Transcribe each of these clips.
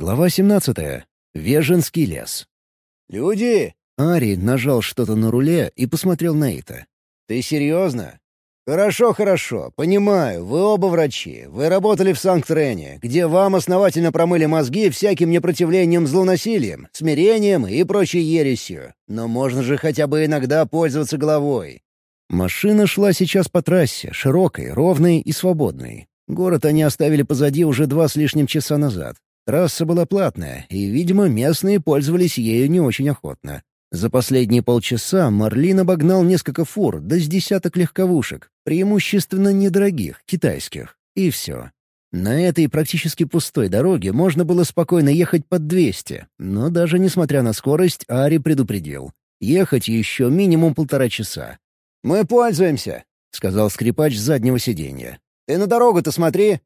Глава 17. Веженский лес. «Люди!» Ари нажал что-то на руле и посмотрел на Ита. «Ты серьезно?» «Хорошо, хорошо. Понимаю, вы оба врачи. Вы работали в Санкт-Рене, где вам основательно промыли мозги всяким непротивлением злонасилием, смирением и прочей ересью. Но можно же хотя бы иногда пользоваться головой». Машина шла сейчас по трассе, широкой, ровной и свободной. Город они оставили позади уже два с лишним часа назад. Трасса была платная, и, видимо, местные пользовались ею не очень охотно. За последние полчаса Марлин обогнал несколько фур, да с десяток легковушек, преимущественно недорогих, китайских. И все. На этой практически пустой дороге можно было спокойно ехать под 200, но даже несмотря на скорость, Ари предупредил. Ехать еще минимум полтора часа. «Мы пользуемся», — сказал скрипач с заднего сиденья. «Ты на дорогу-то смотри.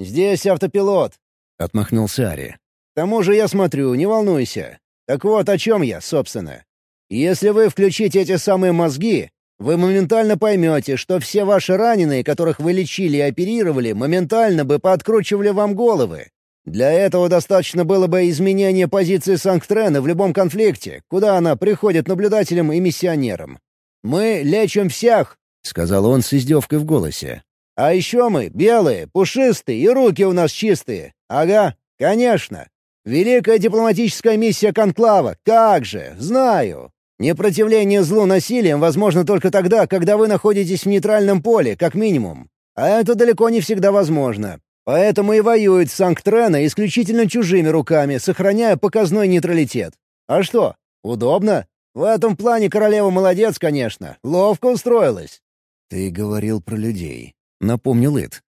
Здесь автопилот. — отмахнулся Ари. «К тому же я смотрю, не волнуйся. Так вот, о чем я, собственно. Если вы включите эти самые мозги, вы моментально поймете, что все ваши раненые, которых вы лечили и оперировали, моментально бы пооткручивали вам головы. Для этого достаточно было бы изменения позиции Санктрена в любом конфликте, куда она приходит наблюдателем и миссионером. Мы лечим всех, — сказал он с издевкой в голосе. «А еще мы белые, пушистые и руки у нас чистые. «Ага, конечно. Великая дипломатическая миссия Конклава. Как же, знаю. Непротивление злу насилием возможно только тогда, когда вы находитесь в нейтральном поле, как минимум. А это далеко не всегда возможно. Поэтому и воюет Санктрена исключительно чужими руками, сохраняя показной нейтралитет. А что, удобно? В этом плане королева молодец, конечно. Ловко устроилась. «Ты говорил про людей», — напомнил Ит.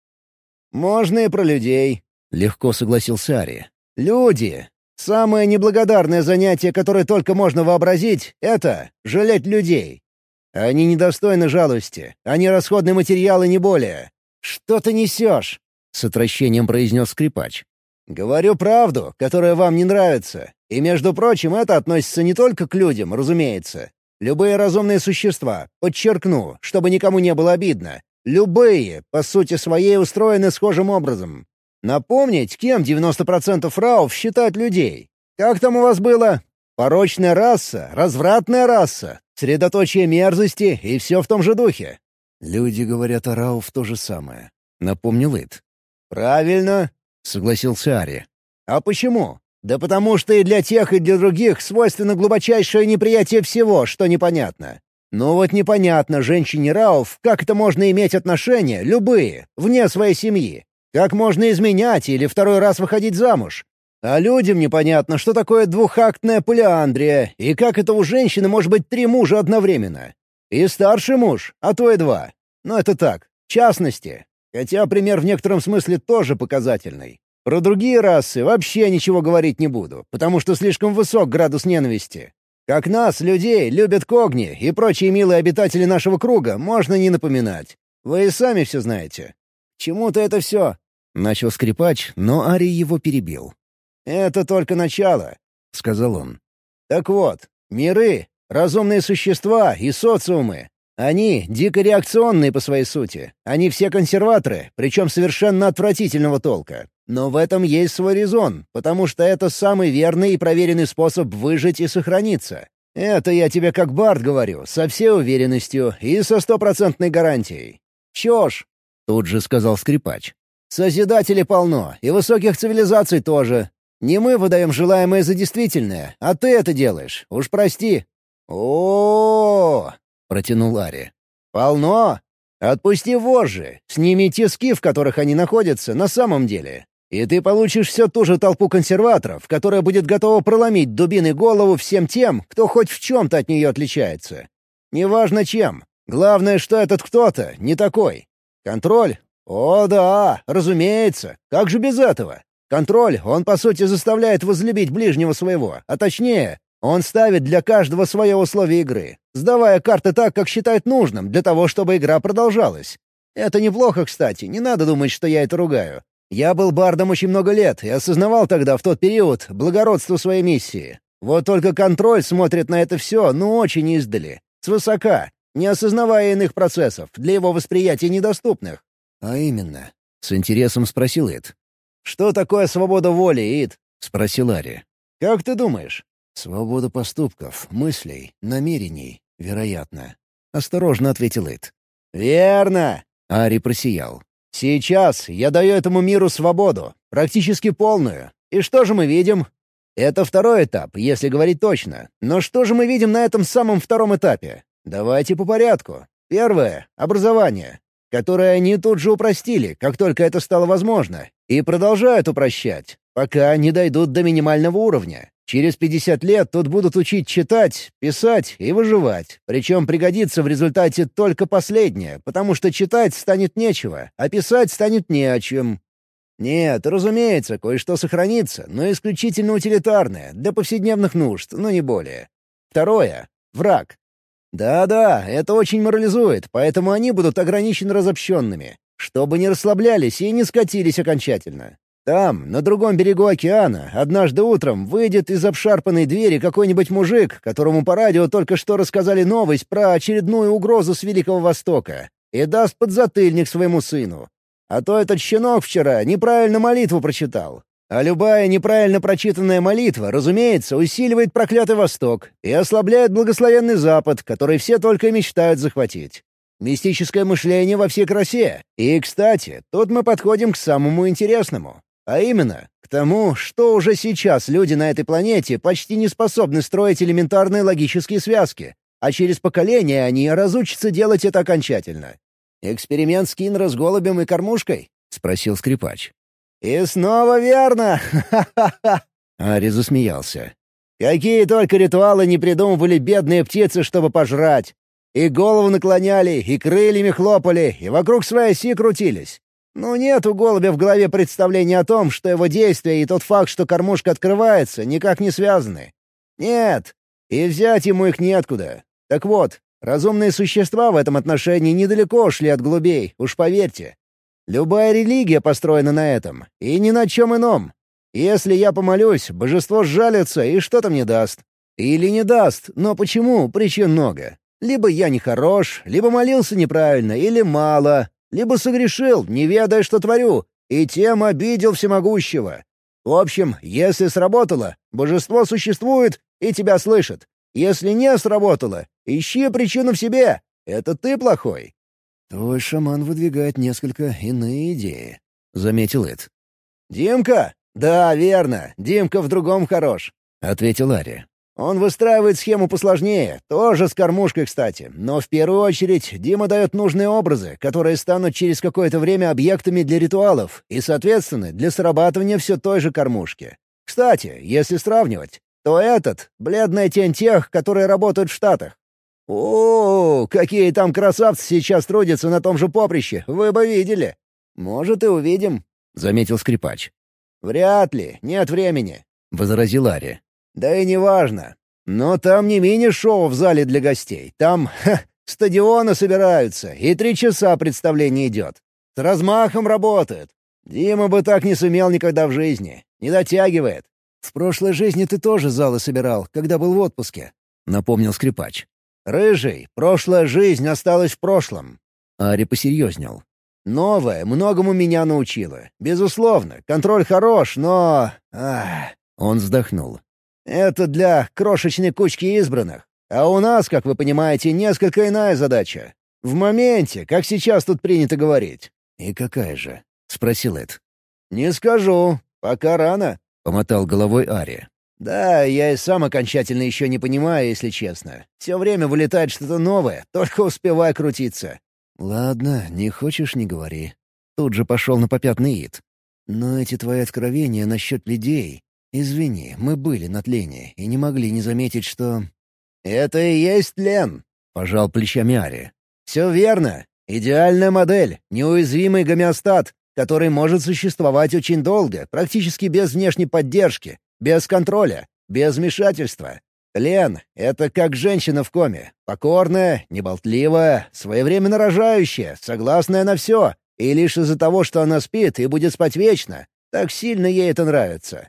«Можно и про людей. Легко согласился Ари. «Люди! Самое неблагодарное занятие, которое только можно вообразить, — это жалеть людей. Они недостойны жалости, они расходный материал и не более. Что ты несешь?» — с отвращением произнес скрипач. «Говорю правду, которая вам не нравится. И, между прочим, это относится не только к людям, разумеется. Любые разумные существа, подчеркну, чтобы никому не было обидно, любые, по сути своей, устроены схожим образом. Напомнить, кем 90% рауф считают людей? Как там у вас было? Порочная раса, развратная раса, средоточие мерзости и все в том же духе. Люди говорят о рауф то же самое. Напомнил Ит. «Правильно», — согласился Ари. «А почему? Да потому что и для тех, и для других свойственно глубочайшее неприятие всего, что непонятно. Ну вот непонятно женщине Рауф, как это можно иметь отношения, любые, вне своей семьи. Как можно изменять или второй раз выходить замуж? А людям непонятно, что такое двухактная полиандрия, и как это у женщины может быть три мужа одновременно. И старший муж, а то и два. Но это так, в частности. Хотя пример в некотором смысле тоже показательный. Про другие расы вообще ничего говорить не буду, потому что слишком высок градус ненависти. Как нас, людей, любят когни и прочие милые обитатели нашего круга, можно не напоминать. Вы и сами все знаете. Чему-то это все. Начал скрипач, но Ари его перебил. «Это только начало», — сказал он. «Так вот, миры, разумные существа и социумы. Они дико реакционные по своей сути. Они все консерваторы, причем совершенно отвратительного толка. Но в этом есть свой резон, потому что это самый верный и проверенный способ выжить и сохраниться. Это я тебе как Барт говорю, со всей уверенностью и со стопроцентной гарантией. Чё ж, — тут же сказал скрипач. Созидателей полно, и высоких цивилизаций тоже. Не мы выдаем желаемое за действительное, а ты это делаешь. Уж прости». О, -о, -о, -о протянул Ари. «Полно? Отпусти вожжи, сними тиски, в которых они находятся, на самом деле. И ты получишь всю ту же толпу консерваторов, которая будет готова проломить дубиной голову всем тем, кто хоть в чем-то от нее отличается. Неважно чем. Главное, что этот кто-то не такой. Контроль, «О да, разумеется. Как же без этого? Контроль, он по сути заставляет возлюбить ближнего своего, а точнее, он ставит для каждого свое условие игры, сдавая карты так, как считает нужным, для того, чтобы игра продолжалась. Это неплохо, кстати, не надо думать, что я это ругаю. Я был бардом очень много лет и осознавал тогда, в тот период, благородство своей миссии. Вот только контроль смотрит на это все, ну очень издали, свысока, не осознавая иных процессов, для его восприятия недоступных. «А именно?» — с интересом спросил Ид. «Что такое свобода воли, Ид?» — спросил Ари. «Как ты думаешь?» «Свобода поступков, мыслей, намерений, вероятно», — осторожно ответил Ит. «Верно!» — Ари просиял. «Сейчас я даю этому миру свободу, практически полную. И что же мы видим? Это второй этап, если говорить точно. Но что же мы видим на этом самом втором этапе? Давайте по порядку. Первое — образование, которое они тут же упростили, как только это стало возможно, и продолжают упрощать, пока не дойдут до минимального уровня. Через 50 лет тут будут учить читать, писать и выживать, причем пригодится в результате только последнее, потому что читать станет нечего, а писать станет не о чем. Нет, разумеется, кое-что сохранится, но исключительно утилитарное, для повседневных нужд, но не более. Второе — враг. Да-да, это очень морализует, поэтому они будут ограничены разобщенными, чтобы не расслаблялись и не скатились окончательно. Там, на другом берегу океана, однажды утром выйдет из обшарпанной двери какой-нибудь мужик, которому по радио только что рассказали новость про очередную угрозу с Великого Востока, и даст подзатыльник своему сыну. А то этот щенок вчера неправильно молитву прочитал. А любая неправильно прочитанная молитва, разумеется, усиливает проклятый Восток и ослабляет благословенный Запад, который все только мечтают захватить. Мистическое мышление во всей красе. И, кстати, тут мы подходим к самому интересному. А именно, к тому, что уже сейчас люди на этой планете почти не способны строить элементарные логические связки, а через поколения они разучатся делать это окончательно. «Эксперимент с Кинра с голубем и кормушкой?» — спросил скрипач. «И снова верно! Ха-ха-ха!» Ари засмеялся. «Какие только ритуалы не придумывали бедные птицы, чтобы пожрать! И голову наклоняли, и крыльями хлопали, и вокруг своей оси крутились. Ну нет у голубя в голове представления о том, что его действия и тот факт, что кормушка открывается, никак не связаны. Нет, и взять ему их неоткуда. Так вот, Разумные существа в этом отношении недалеко шли от голубей, уж поверьте. Любая религия построена на этом, и ни на чем ином. Если я помолюсь, божество сжалится и что-то мне даст. Или не даст, но почему, причин много. Либо я не хорош, либо молился неправильно, или мало, либо согрешил, не ведая, что творю, и тем обидел всемогущего. В общем, если сработало, божество существует и тебя слышит. Если не сработало, ищи причину в себе. Это ты плохой». «Твой шаман выдвигает несколько иные идеи», — заметил Эд. «Димка? Да, верно. Димка в другом хорош», — ответил Ари. «Он выстраивает схему посложнее, тоже с кормушкой, кстати. Но в первую очередь Дима дает нужные образы, которые станут через какое-то время объектами для ритуалов и, соответственно, для срабатывания все той же кормушки. Кстати, если сравнивать, то этот — бледная тень тех, которые работают в Штатах. О, какие там красавцы сейчас трудятся на том же поприще, вы бы видели. Может, и увидим, — заметил скрипач. «Вряд ли, нет времени», — возразил Ари. «Да и неважно. Но там не мини-шоу в зале для гостей. Там, ха, стадионы собираются, и три часа представление идет. С размахом работают. Дима бы так не сумел никогда в жизни. Не дотягивает. «В прошлой жизни ты тоже залы собирал, когда был в отпуске», — напомнил скрипач. «Рыжий, прошлая жизнь осталась в прошлом». Ари посерьезнел. «Новое многому меня научило. Безусловно, контроль хорош, но... Ах...» Он вздохнул. «Это для крошечной кучки избранных. А у нас, как вы понимаете, несколько иная задача. В моменте, как сейчас тут принято говорить». «И какая же?» — спросил Эд. «Не скажу. Пока рано. — помотал головой Ари. «Да, я и сам окончательно еще не понимаю, если честно. Все время вылетает что-то новое, только успевай крутиться». «Ладно, не хочешь — не говори». Тут же пошел на попятный ид. «Но эти твои откровения насчет людей... Извини, мы были на тлене и не могли не заметить, что...» «Это и есть тлен», — пожал плечами Ари. «Все верно. Идеальная модель, неуязвимый гомеостат, который может существовать очень долго, практически без внешней поддержки, без контроля, без вмешательства. Лен — это как женщина в коме. Покорная, неболтливая, своевременно рожающая, согласная на все. И лишь из-за того, что она спит и будет спать вечно, так сильно ей это нравится.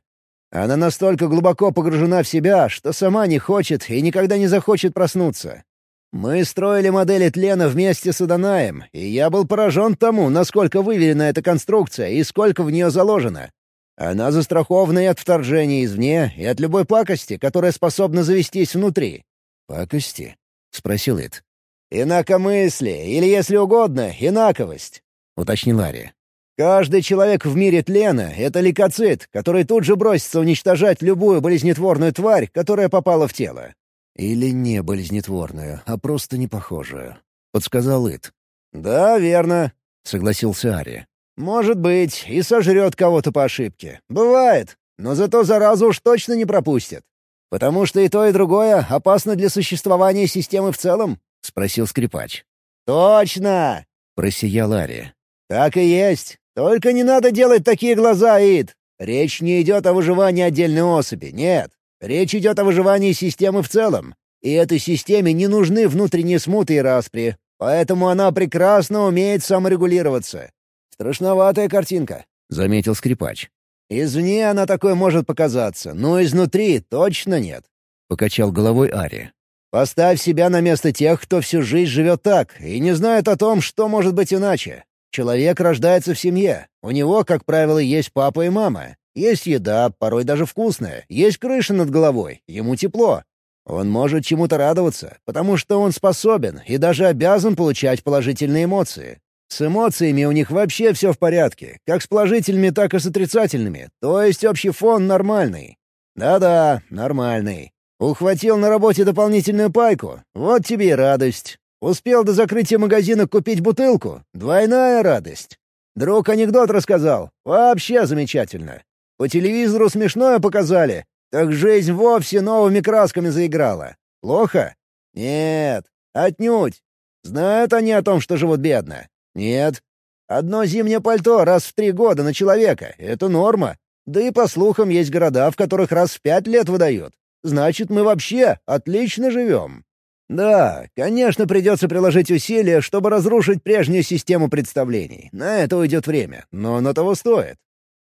Она настолько глубоко погружена в себя, что сама не хочет и никогда не захочет проснуться. Мы строили модели тлена вместе с Аданаем, и я был поражен тому, насколько выверена эта конструкция и сколько в нее заложено. Она застрахована и от вторжения извне, и от любой пакости, которая способна завестись внутри». «Пакости?» — спросил Ит. «Инакомыслие, или, если угодно, инаковость», — уточнил Ари. «Каждый человек в мире тлена — это лейкоцит, который тут же бросится уничтожать любую болезнетворную тварь, которая попала в тело». «Или не болезнетворную, а просто непохожую», — подсказал Ит. «Да, верно», — согласился Ари. «Может быть, и сожрет кого-то по ошибке. Бывает, но зато заразу уж точно не пропустит. Потому что и то, и другое опасно для существования системы в целом», — спросил скрипач. «Точно!» — просиял Ари. «Так и есть. Только не надо делать такие глаза, Ид. Речь не идет о выживании отдельной особи, нет. Речь идет о выживании системы в целом. И этой системе не нужны внутренние смуты и распри, поэтому она прекрасно умеет саморегулироваться. «Страшноватая картинка», — заметил скрипач. «Извне она такой может показаться, но изнутри точно нет», — покачал головой Ари. «Поставь себя на место тех, кто всю жизнь живет так и не знает о том, что может быть иначе. Человек рождается в семье. У него, как правило, есть папа и мама. Есть еда, порой даже вкусная. Есть крыша над головой. Ему тепло. Он может чему-то радоваться, потому что он способен и даже обязан получать положительные эмоции. С эмоциями у них вообще все в порядке, как с положительными, так и с отрицательными, то есть общий фон нормальный. Да-да, нормальный. Ухватил на работе дополнительную пайку, вот тебе и радость. Успел до закрытия магазина купить бутылку, двойная радость. Друг анекдот рассказал, вообще замечательно. По телевизору смешное показали, так жизнь вовсе новыми красками заиграла. Плохо? Нет, отнюдь. Знают они о том, что живут бедно. «Нет. Одно зимнее пальто раз в три года на человека — это норма. Да и по слухам есть города, в которых раз в пять лет выдают. Значит, мы вообще отлично живем. Да, конечно, придется приложить усилия, чтобы разрушить прежнюю систему представлений. На это уйдет время, но оно того стоит.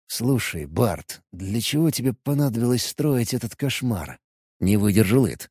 «Слушай, Барт, для чего тебе понадобилось строить этот кошмар?» Не выдержал Ит.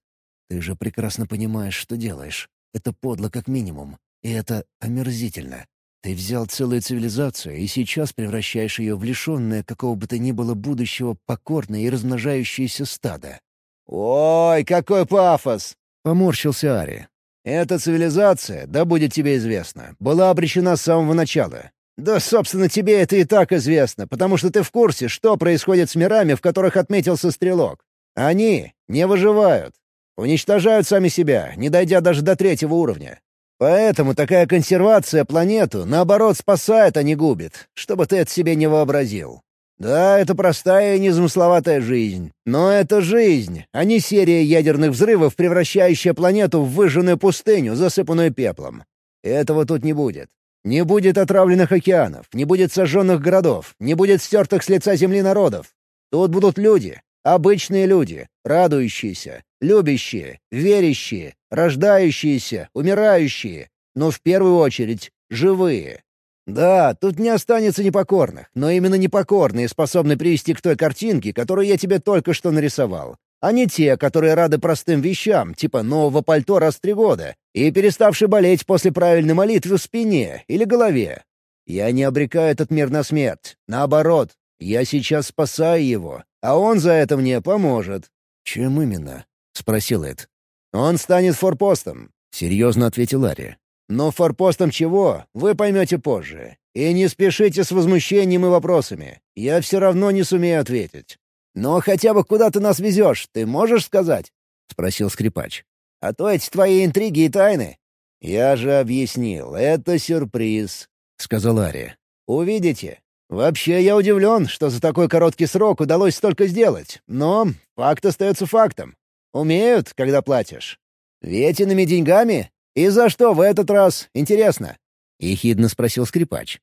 «Ты же прекрасно понимаешь, что делаешь. Это подло как минимум. И это омерзительно. Ты взял целую цивилизацию и сейчас превращаешь ее в лишенное какого бы то ни было будущего покорное и размножающееся стадо. «Ой, какой пафос!» — поморщился Ари. «Эта цивилизация, да будет тебе известно, была обречена с самого начала. Да, собственно, тебе это и так известно, потому что ты в курсе, что происходит с мирами, в которых отметился стрелок. Они не выживают. Уничтожают сами себя, не дойдя даже до третьего уровня. Поэтому такая консервация планету, наоборот, спасает, а не губит, чтобы ты это себе не вообразил. Да, это простая и незамысловатая жизнь. Но это жизнь, а не серия ядерных взрывов, превращающая планету в выжженную пустыню, засыпанную пеплом. Этого тут не будет. Не будет отравленных океанов, не будет сожженных городов, не будет стертых с лица земли народов. Тут будут люди, обычные люди, радующиеся, любящие, верящие, рождающиеся, умирающие, но в первую очередь живые. Да, тут не останется непокорных, но именно непокорные способны привести к той картинке, которую я тебе только что нарисовал. А не те, которые рады простым вещам, типа нового пальто раз в три года, и переставшие болеть после правильной молитвы в спине или голове. Я не обрекаю этот мир на смерть. Наоборот, я сейчас спасаю его, а он за это мне поможет. «Чем именно?» — спросил Эд. «Он станет форпостом», — серьезно ответил Ари. «Но форпостом чего, вы поймете позже. И не спешите с возмущением и вопросами. Я все равно не сумею ответить. Но хотя бы куда ты нас везешь, ты можешь сказать?» — спросил скрипач. «А то эти твои интриги и тайны». «Я же объяснил, это сюрприз», — сказал Ари. «Увидите. Вообще, я удивлен, что за такой короткий срок удалось столько сделать. Но факт остается фактом. Умеют, когда платишь. Ветиными деньгами? И за что в этот раз, интересно?» — ехидно спросил скрипач.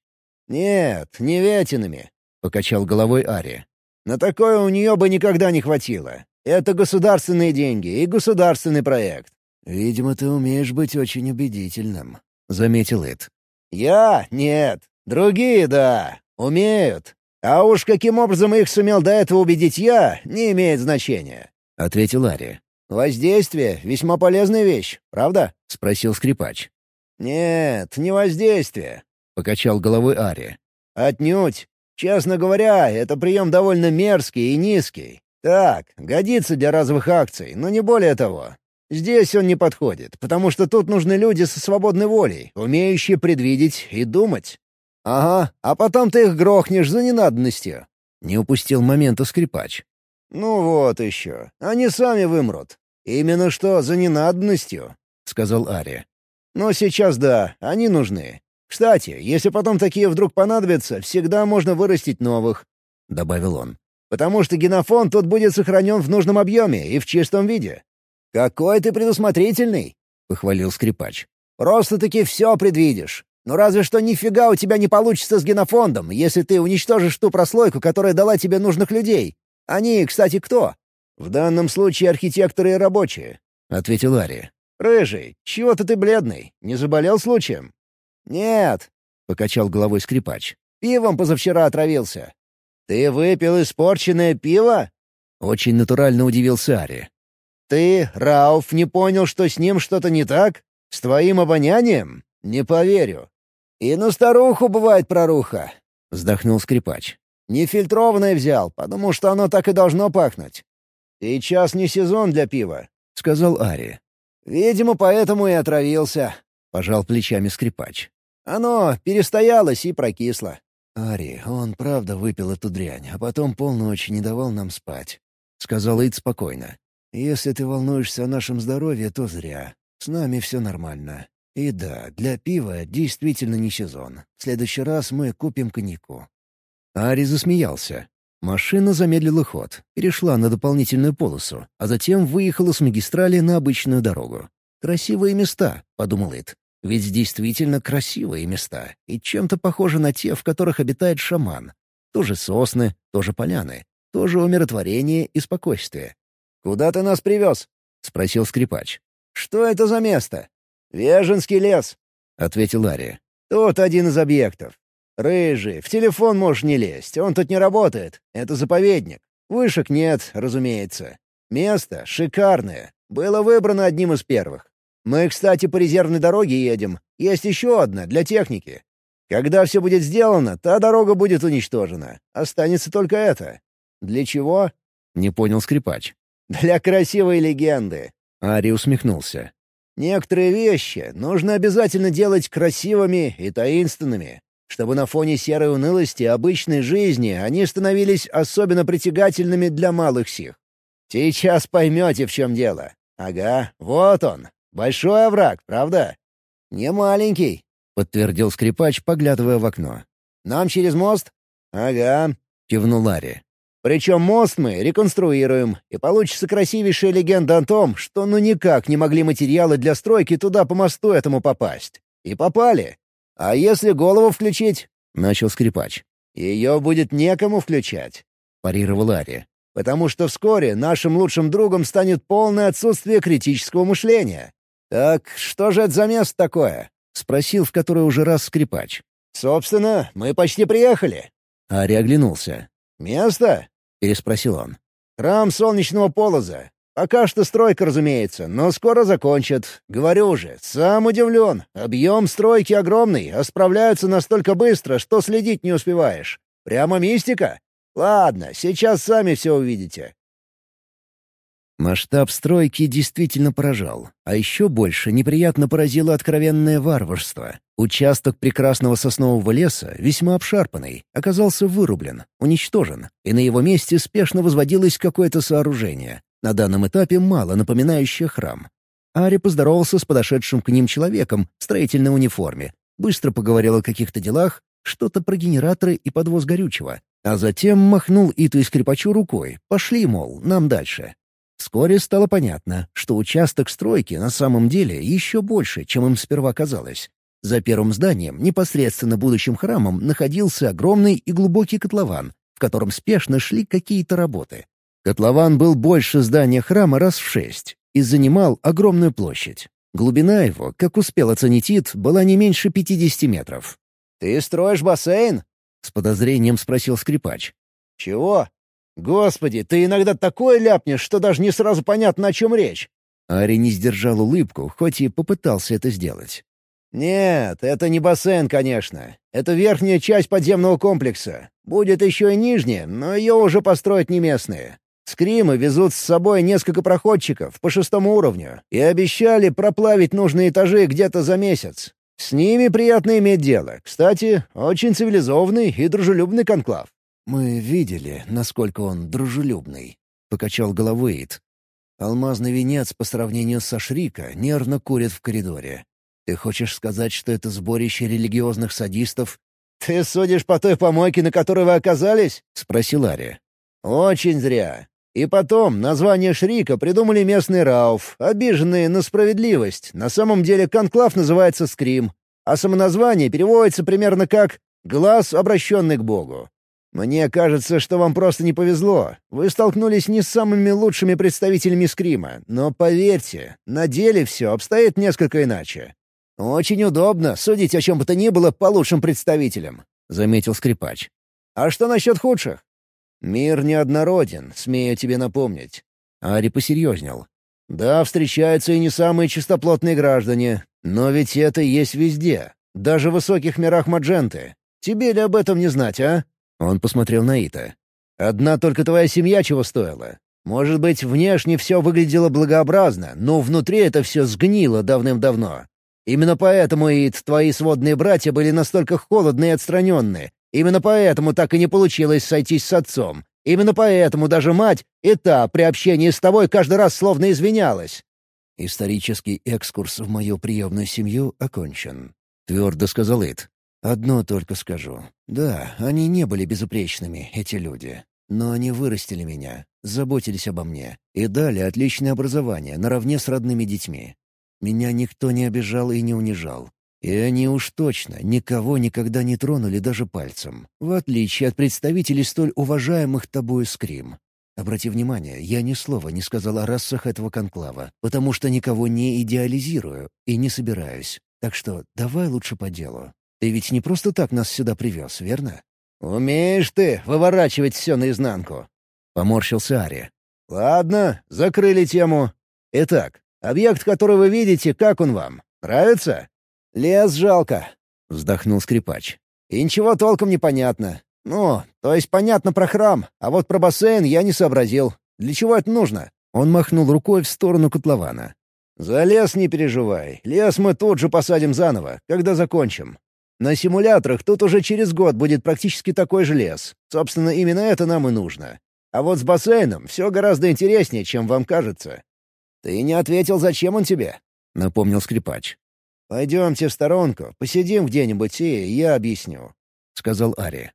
«Нет, не ветинами», — покачал головой Ари. «На такое у нее бы никогда не хватило. Это государственные деньги и государственный проект». «Видимо, ты умеешь быть очень убедительным», — заметил Эд. «Я? Нет. Другие — да. Умеют. А уж каким образом их сумел до этого убедить я, не имеет значения», — ответил Ари. «Воздействие — весьма полезная вещь, правда?» — спросил скрипач. «Нет, не воздействие», — покачал головой Ари. «Отнюдь. Честно говоря, это прием довольно мерзкий и низкий. Так, годится для разовых акций, но не более того. Здесь он не подходит, потому что тут нужны люди со свободной волей, умеющие предвидеть и думать. Ага, а потом ты их грохнешь за ненадобностью. Не упустил момента скрипач. Ну вот еще. Они сами вымрут. Именно что за ненадобностью, — сказал Ари. Но сейчас да, они нужны. Кстати, если потом такие вдруг понадобятся, всегда можно вырастить новых, — добавил он. Потому что генофон тут будет сохранен в нужном объеме и в чистом виде. «Какой ты предусмотрительный!» — похвалил скрипач. «Просто-таки все предвидишь. Но разве что нифига у тебя не получится с генофондом, если ты уничтожишь ту прослойку, которая дала тебе нужных людей. Они, кстати, кто?» «В данном случае архитекторы и рабочие», — ответил Ари. «Рыжий, чего-то ты бледный. Не заболел случаем?» «Нет», — покачал головой скрипач. «Пивом позавчера отравился». «Ты выпил испорченное пиво?» Очень натурально удивился Ари. «Ты, Рауф, не понял, что с ним что-то не так? С твоим обонянием? Не поверю. И на старуху бывает проруха», — вздохнул скрипач. «Нефильтрованное взял, потому что оно так и должно пахнуть. Сейчас не сезон для пива», — сказал Ари. «Видимо, поэтому и отравился», — пожал плечами скрипач. «Оно перестоялось и прокисло». «Ари, он правда выпил эту дрянь, а потом полночи не давал нам спать», — сказал Ид спокойно. «Если ты волнуешься о нашем здоровье, то зря. С нами все нормально. И да, для пива действительно не сезон. В следующий раз мы купим коньяку». Ари засмеялся. Машина замедлила ход, перешла на дополнительную полосу, а затем выехала с магистрали на обычную дорогу. «Красивые места», — подумал Ит. «Ведь действительно красивые места, и чем-то похожи на те, в которых обитает шаман. Тоже сосны, тоже поляны, тоже умиротворение и спокойствие». «Куда ты нас привез?» — спросил скрипач. «Что это за место?» «Веженский лес», — ответил Ларри. «Тут один из объектов. «Рыжий, в телефон можешь не лезть, он тут не работает. Это заповедник. Вышек нет, разумеется. Место шикарное. Было выбрано одним из первых. Мы, кстати, по резервной дороге едем. Есть еще одна, для техники. Когда все будет сделано, та дорога будет уничтожена. Останется только это. Для чего?» — не понял скрипач. «Для красивой легенды». Ари усмехнулся. «Некоторые вещи нужно обязательно делать красивыми и таинственными чтобы на фоне серой унылости обычной жизни они становились особенно притягательными для малых сих. Сейчас поймете, в чем дело. Ага, вот он. Большой овраг, правда? Не маленький, — подтвердил скрипач, поглядывая в окно. «Нам через мост?» «Ага», — кивнул Ларри. «Причем мост мы реконструируем, и получится красивейшая легенда о том, что ну никак не могли материалы для стройки туда по мосту этому попасть. И попали. «А если голову включить?» — начал скрипач. «Ее будет некому включать», — парировал Ари. «Потому что вскоре нашим лучшим другом станет полное отсутствие критического мышления». «Так что же это за место такое?» — спросил в который уже раз скрипач. «Собственно, мы почти приехали». Ари оглянулся. «Место?» — переспросил он. «Храм солнечного полоза. Пока что стройка, разумеется, но скоро закончат. Говорю же, сам удивлен. Объем стройки огромный, а справляются настолько быстро, что следить не успеваешь. Прямо мистика. Ладно, сейчас сами все увидите. Масштаб стройки действительно поражал, а еще больше неприятно поразило откровенное варварство. Участок прекрасного соснового леса, весьма обшарпанный, оказался вырублен, уничтожен, и на его месте спешно возводилось какое-то сооружение, на данном этапе мало напоминающее храм. Ари поздоровался с подошедшим к ним человеком в строительной униформе, быстро поговорил о каких-то делах, что-то про генераторы и подвоз горючего, а затем махнул Иту и скрипачу рукой «пошли, мол, нам дальше». Вскоре стало понятно, что участок стройки на самом деле еще больше, чем им сперва казалось. За первым зданием, непосредственно будущим храмом, находился огромный и глубокий котлован, в котором спешно шли какие-то работы. Котлован был больше здания храма раз в шесть и занимал огромную площадь. Глубина его, как успел оценить Ит, была не меньше 50 метров. «Ты строишь бассейн?» — с подозрением спросил скрипач. «Чего? Господи, ты иногда такое ляпнешь, что даже не сразу понятно, о чем речь». Ари не сдержал улыбку, хоть и попытался это сделать. «Нет, это не бассейн, конечно. Это верхняя часть подземного комплекса. Будет еще и нижняя, но ее уже построят не местные. Скримы везут с собой несколько проходчиков по шестому уровню и обещали проплавить нужные этажи где-то за месяц. С ними приятно иметь дело. Кстати, очень цивилизованный и дружелюбный конклав. «Мы видели, насколько он дружелюбный», — покачал головой Ид. Алмазный венец по сравнению со Шрика нервно курит в коридоре. «Ты хочешь сказать, что это сборище религиозных садистов?» «Ты судишь по той помойке, на которой вы оказались?» — спросил Ари. «Очень зря. И потом, название Шрика придумали местный Рауф, обиженные на справедливость. На самом деле конклав называется Скрим, а самоназвание переводится примерно как «глаз, обращенный к Богу». Мне кажется, что вам просто не повезло. Вы столкнулись не с самыми лучшими представителями Скрима, но поверьте, на деле все обстоит несколько иначе. Очень удобно судить о чем бы то ни было по лучшим представителям», — заметил скрипач. «А что насчет худших? «Мир неоднороден, смею тебе напомнить». Ари посерьезнел. «Да, встречаются и не самые чистоплотные граждане, но ведь это есть везде, даже в высоких мирах Мадженты. Тебе ли об этом не знать, а?» Он посмотрел на Ита. «Одна только твоя семья чего стоила. Может быть, внешне все выглядело благообразно, но внутри это все сгнило давным-давно. Именно поэтому, Ит, твои сводные братья были настолько холодны и отстраненны, Именно поэтому так и не получилось сойтись с отцом. Именно поэтому даже мать и та при общении с тобой каждый раз словно извинялась». «Исторический экскурс в мою приемную семью окончен», — твердо сказал Ит. «Одно только скажу. Да, они не были безупречными, эти люди. Но они вырастили меня, заботились обо мне и дали отличное образование наравне с родными детьми. Меня никто не обижал и не унижал. И они уж точно никого никогда не тронули даже пальцем, в отличие от представителей столь уважаемых тобою скрим. Обрати внимание, я ни слова не сказал о расах этого конклава, потому что никого не идеализирую и не собираюсь. Так что давай лучше по делу. Ты ведь не просто так нас сюда привез, верно? «Умеешь ты выворачивать все наизнанку», — поморщился Ари. «Ладно, закрыли тему. Итак, объект, который вы видите, как он вам? Нравится?» «Лес жалко», — вздохнул скрипач. «И ничего толком не понятно. Ну, то есть понятно про храм, а вот про бассейн я не сообразил. Для чего это нужно?» Он махнул рукой в сторону котлована. «За лес не переживай. Лес мы тут же посадим заново, когда закончим. На симуляторах тут уже через год будет практически такой же лес. Собственно, именно это нам и нужно. А вот с бассейном все гораздо интереснее, чем вам кажется». «Ты не ответил, зачем он тебе?» — напомнил скрипач. «Пойдемте в сторонку, посидим где-нибудь, и я объясню», — сказал Ари.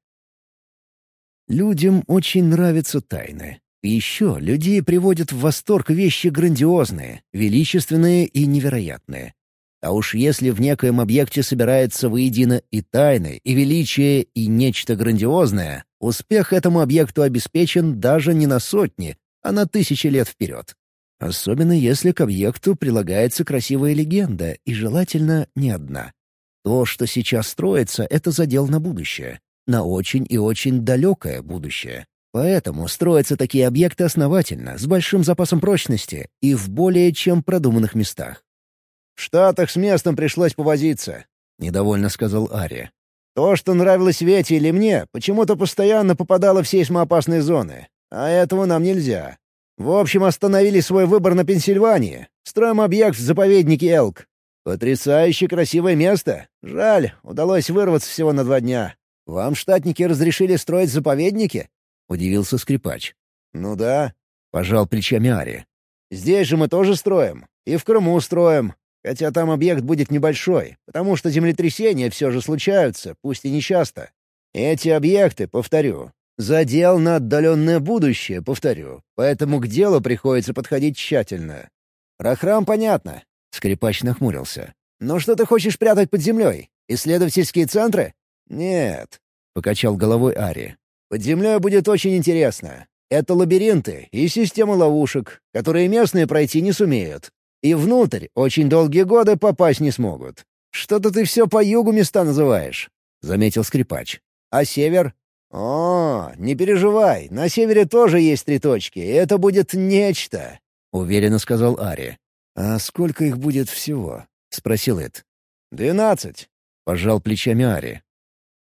Людям очень нравятся тайны. И еще людей приводят в восторг вещи грандиозные, величественные и невероятные. А уж если в некоем объекте собирается воедино и тайны, и величие, и нечто грандиозное, успех этому объекту обеспечен даже не на сотни, а на тысячи лет вперед. Особенно если к объекту прилагается красивая легенда, и желательно не одна. То, что сейчас строится, — это задел на будущее. На очень и очень далекое будущее. Поэтому строятся такие объекты основательно, с большим запасом прочности и в более чем продуманных местах. «В Штатах с местом пришлось повозиться», — недовольно сказал Ари. «То, что нравилось Вете или мне, почему-то постоянно попадало в сейсмоопасные зоны. А этого нам нельзя. В общем, остановили свой выбор на Пенсильвании. Строим объект в заповеднике Элк. Потрясающе красивое место. Жаль, удалось вырваться всего на два дня. Вам штатники разрешили строить заповедники? Удивился скрипач. Ну да. Пожал плечами Ари. Здесь же мы тоже строим. И в Крыму строим. Хотя там объект будет небольшой, потому что землетрясения все же случаются, пусть и нечасто. Эти объекты, повторю, Задел на отдаленное будущее, повторю, поэтому к делу приходится подходить тщательно. Про храм понятно. Скрипач нахмурился. «Но что ты хочешь прятать под землей? Исследовательские центры?» «Нет», — покачал головой Ари. «Под землей будет очень интересно. Это лабиринты и система ловушек, которые местные пройти не сумеют. И внутрь очень долгие годы попасть не смогут. Что-то ты все по югу места называешь», — заметил скрипач. «А север? «О, не переживай, на севере тоже есть три точки, и это будет нечто», — уверенно сказал Ари. «А сколько их будет всего?» — спросил Эд. «Двенадцать», — пожал плечами Ари.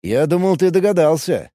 «Я думал, ты догадался».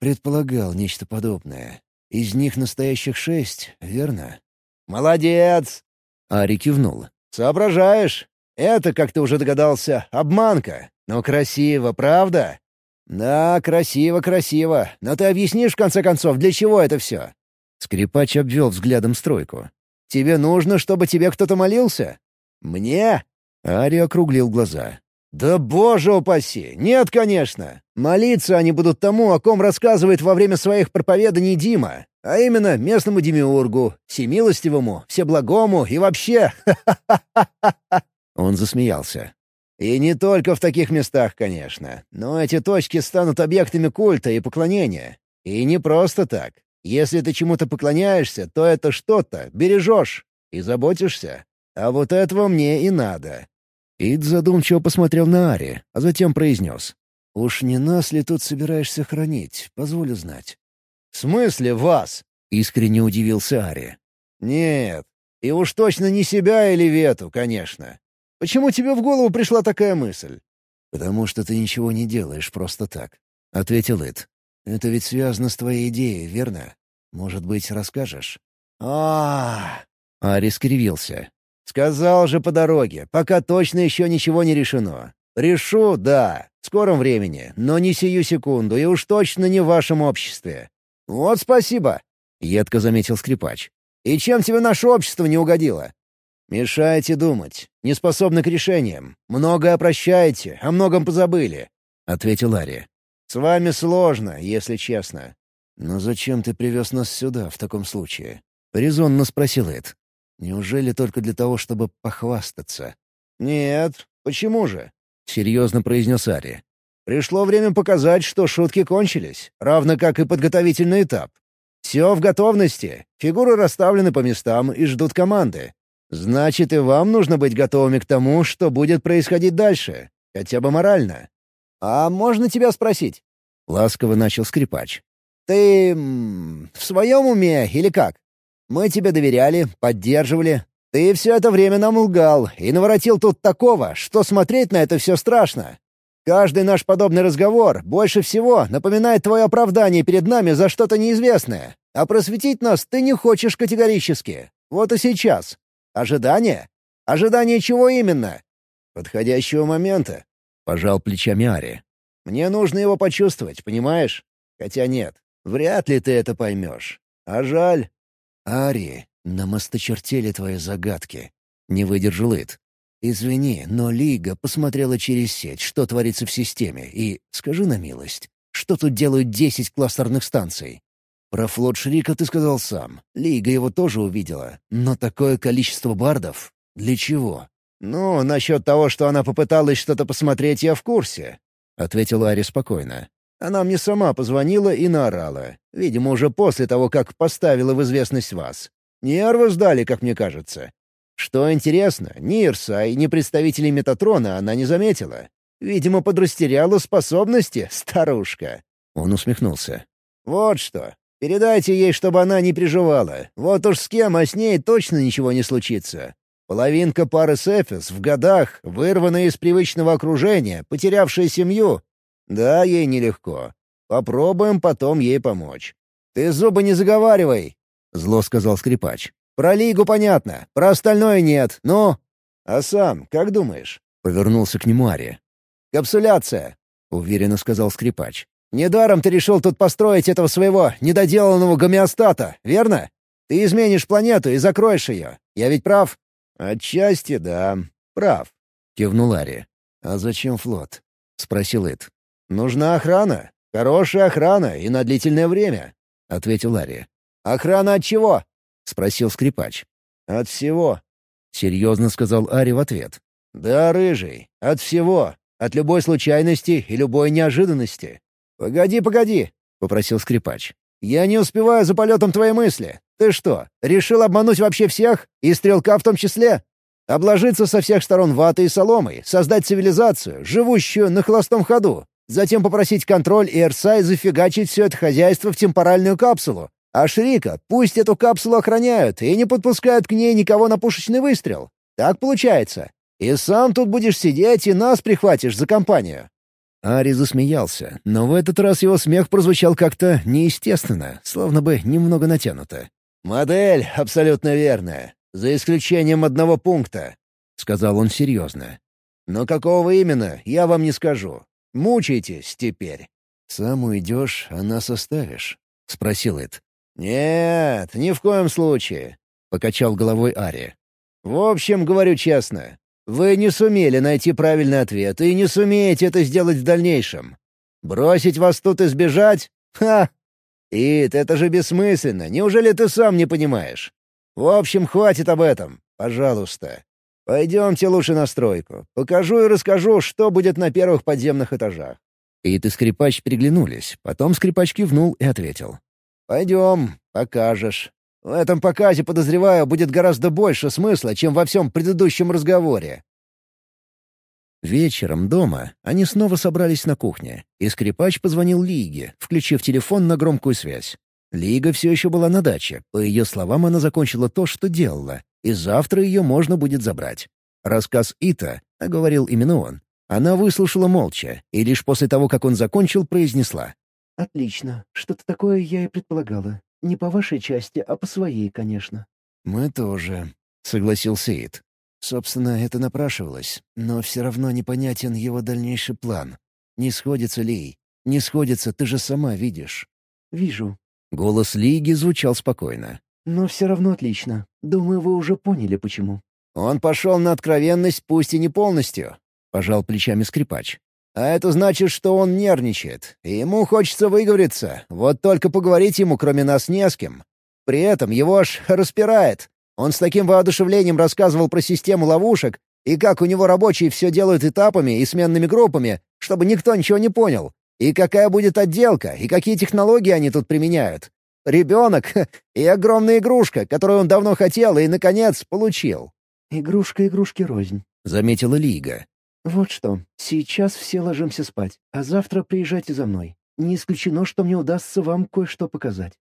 Предполагал нечто подобное. Из них настоящих шесть, верно? «Молодец!» — Ари кивнул. «Соображаешь? Это, как ты уже догадался, обманка. Но красиво, правда?» «Да, красиво, красиво. Но ты объяснишь, в конце концов, для чего это все?» Скрипач обвел взглядом стройку. «Тебе нужно, чтобы тебе кто-то молился?» «Мне?» Ари округлил глаза. «Да боже упаси! Нет, конечно! Молиться они будут тому, о ком рассказывает во время своих проповеданий Дима, а именно местному демиургу, всемилостивому, всеблагому и вообще... Он засмеялся. И не только в таких местах, конечно, но эти точки станут объектами культа и поклонения. И не просто так. Если ты чему-то поклоняешься, то это что-то бережешь и заботишься. А вот этого мне и надо. Ид задумчиво посмотрел на Ари, а затем произнес. «Уж не нас ли тут собираешься хранить? Позволю знать». «В смысле вас?» — искренне удивился Ари. «Нет, и уж точно не себя или Вету, конечно. Почему тебе в голову пришла такая мысль?» «Потому что ты ничего не делаешь просто так», — ответил Ид. «Это ведь связано с твоей идеей, верно? Может быть, расскажешь?» -а Ари скривился. Сказал же по дороге, пока точно еще ничего не решено. Решу, да, в скором времени, но не сию секунду, и уж точно не в вашем обществе. Вот спасибо, — едко заметил скрипач. И чем тебе наше общество не угодило? Мешаете думать, не способны к решениям, многое прощаете, о многом позабыли, — ответил Ларри. С вами сложно, если честно. «Но зачем ты привез нас сюда в таком случае?» — резонно спросил Эд. Неужели только для того, чтобы похвастаться? «Нет. Почему же?» — серьезно произнес Ари. «Пришло время показать, что шутки кончились, равно как и подготовительный этап. Все в готовности, фигуры расставлены по местам и ждут команды. Значит, и вам нужно быть готовыми к тому, что будет происходить дальше, хотя бы морально. А можно тебя спросить?» — ласково начал скрипач. «Ты... в своем уме или как?» Мы тебе доверяли, поддерживали. Ты все это время нам лгал и наворотил тут такого, что смотреть на это все страшно. Каждый наш подобный разговор больше всего напоминает твое оправдание перед нами за что-то неизвестное. А просветить нас ты не хочешь категорически. Вот и сейчас. Ожидание? Ожидание чего именно? Подходящего момента. Пожал плечами Ари. Мне нужно его почувствовать, понимаешь? Хотя нет, вряд ли ты это поймешь. А жаль. «Ари, намосточертели твои загадки», — не выдержал Ит. «Извини, но Лига посмотрела через сеть, что творится в системе, и, скажи на милость, что тут делают десять кластерных станций? Про флот Шрика ты сказал сам. Лига его тоже увидела. Но такое количество бардов? Для чего?» «Ну, насчет того, что она попыталась что-то посмотреть, я в курсе», — ответил Ари спокойно. Она мне сама позвонила и наорала. Видимо, уже после того, как поставила в известность вас. Нервы сдали, как мне кажется. Что интересно, ни Ирсай, ни представителей Метатрона она не заметила. Видимо, подрастеряла способности, старушка. Он усмехнулся. «Вот что. Передайте ей, чтобы она не переживала. Вот уж с кем, а с ней точно ничего не случится. Половинка пары Сефис в годах, вырванная из привычного окружения, потерявшая семью, да, ей нелегко. Попробуем потом ей помочь. Ты зубы не заговаривай, — зло сказал скрипач. Про Лигу понятно, про остальное нет, ну... А сам, как думаешь? — повернулся к нему Ари. «Капсуляция», — уверенно сказал скрипач. «Недаром ты решил тут построить этого своего недоделанного гомеостата, верно? Ты изменишь планету и закроешь ее. Я ведь прав?» «Отчасти, да, прав», — кивнул Ари. «А зачем флот?» — спросил Эд. «Нужна охрана. Хорошая охрана и на длительное время», — ответил Ларри. «Охрана от чего?» — спросил скрипач. «От всего», — серьезно сказал Ари в ответ. «Да, рыжий, от всего. От любой случайности и любой неожиданности». «Погоди, погоди», — попросил скрипач. «Я не успеваю за полетом твоей мысли. Ты что, решил обмануть вообще всех? И стрелка в том числе? Обложиться со всех сторон ватой и соломой, создать цивилизацию, живущую на холостом ходу, Затем попросить контроль и Эрсай зафигачить все это хозяйство в темпоральную капсулу. А Шрика пусть эту капсулу охраняют и не подпускают к ней никого на пушечный выстрел. Так получается. И сам тут будешь сидеть и нас прихватишь за компанию». Ари засмеялся, но в этот раз его смех прозвучал как-то неестественно, словно бы немного натянуто. «Модель абсолютно верная, за исключением одного пункта», — сказал он серьезно. «Но какого именно, я вам не скажу. Мучайтесь теперь». «Сам уйдешь, а нас оставишь?» — спросил Эд. «Нет, ни в коем случае», — покачал головой Ари. «В общем, говорю честно, вы не сумели найти правильный ответ и не сумеете это сделать в дальнейшем. Бросить вас тут и сбежать? Ха! Ит, это же бессмысленно, неужели ты сам не понимаешь? В общем, хватит об этом, пожалуйста. Пойдемте лучше на стройку. Покажу и расскажу, что будет на первых подземных этажах. Ит и скрипач переглянулись, потом скрипач кивнул и ответил. «Пойдем, покажешь. В этом показе, подозреваю, будет гораздо больше смысла, чем во всем предыдущем разговоре. Вечером дома они снова собрались на кухне, и скрипач позвонил Лиге, включив телефон на громкую связь. Лига все еще была на даче. По ее словам, она закончила то, что делала, и завтра ее можно будет забрать. Рассказ Ита, а говорил именно он, она выслушала молча, и лишь после того, как он закончил, произнесла. «Отлично. Что-то такое я и предполагала. Не по вашей части, а по своей, конечно». «Мы тоже», — согласился Ит. Собственно, это напрашивалось, но все равно непонятен его дальнейший план. Не сходится, Ли. Не сходится, ты же сама видишь. «Вижу». Голос Лиги звучал спокойно. «Но все равно отлично. Думаю, вы уже поняли, почему». «Он пошел на откровенность, пусть и не полностью», — пожал плечами скрипач. «А это значит, что он нервничает, и ему хочется выговориться, вот только поговорить ему кроме нас не с кем. При этом его аж распирает. Он с таким воодушевлением рассказывал про систему ловушек и как у него рабочие все делают этапами и сменными группами, чтобы никто ничего не понял. И какая будет отделка, и какие технологии они тут применяют. Ребенок и огромная игрушка, которую он давно хотел и, наконец, получил. «Игрушка игрушки рознь», — заметила Лига. «Вот что, сейчас все ложимся спать, а завтра приезжайте за мной. Не исключено, что мне удастся вам кое-что показать».